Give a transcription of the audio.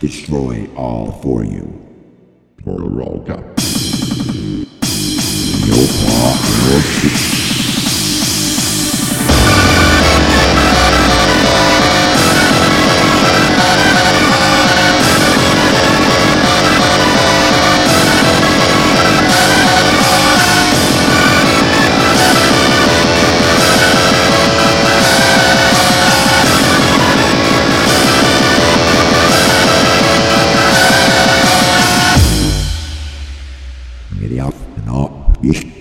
destroy all for you. Paw, your Yes.